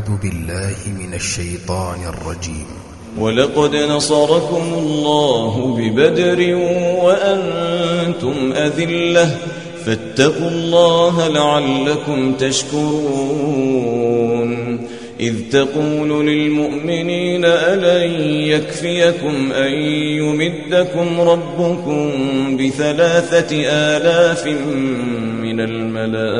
أعوذ بالله من الشيطان الرجيم. ولقد نصركم الله ببدر وأنتم أذلة. فاتقوا الله لعلكم تشكرون. إذ تقول للمؤمنين ألن يكفيكم أن يمدكم ربكم بثلاثة آلاف من الملائكة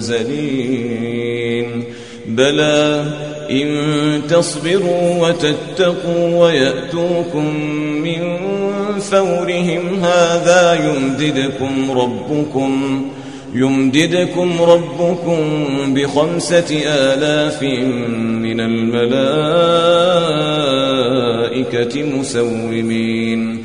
منزلين بلى إن تصبروا وتتقوا ويأتوكم من فورهم هذا يمددكم ربكم يمددكم ربكم بخمسة آلاف من الملائكة مسومين.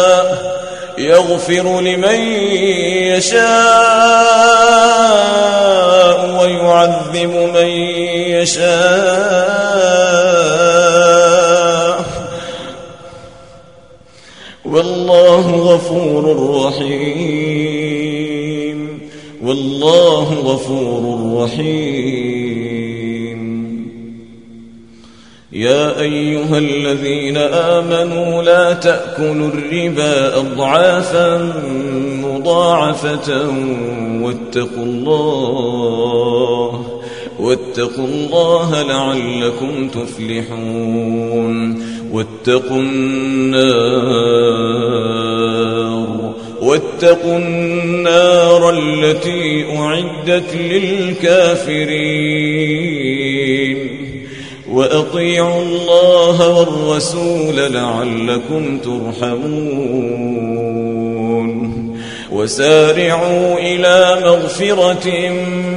يغفر لمن يشاء ويعذب من يشاء. والله غفور رحيم. والله غفور رحيم. يا أيها الذين آمنوا لا تأكلوا الربا أضعافا مضاعفة واتقوا الله واتقوا الله لعلكم تفلحون واتقوا النار واتقوا النار التي أعدت للكافرين وأطيعوا الله والرسول لعلكم ترحمون. وسارعوا إلى مغفرة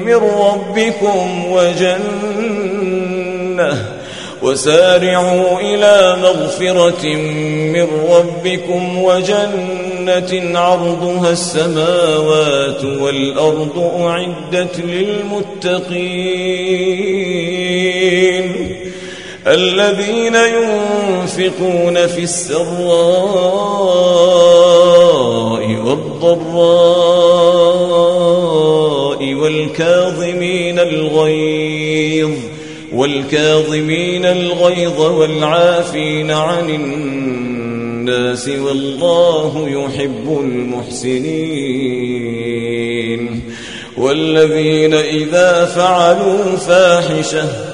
من ربكم وجنة. وسارعوا إلى مغفرة من ربكم وجنة عرضها السماوات والأرض أعدت للمتقين. الذين ينفقون في السراء والضراء والكاظمين الغيظ والكاظمين الغيظ والعافين عن الناس والله يحب المحسنين والذين إذا فعلوا فاحشة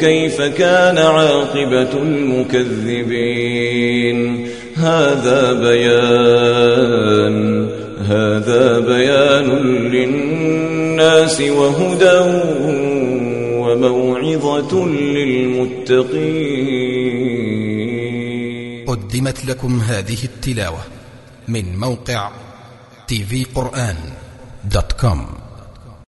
كيف كان عاقبة المكذبين. هذا بيان هذا بيان للناس وهدى وموعظة للمتقين. قدمت لكم هذه التلاوة من موقع tv قرآن dot com.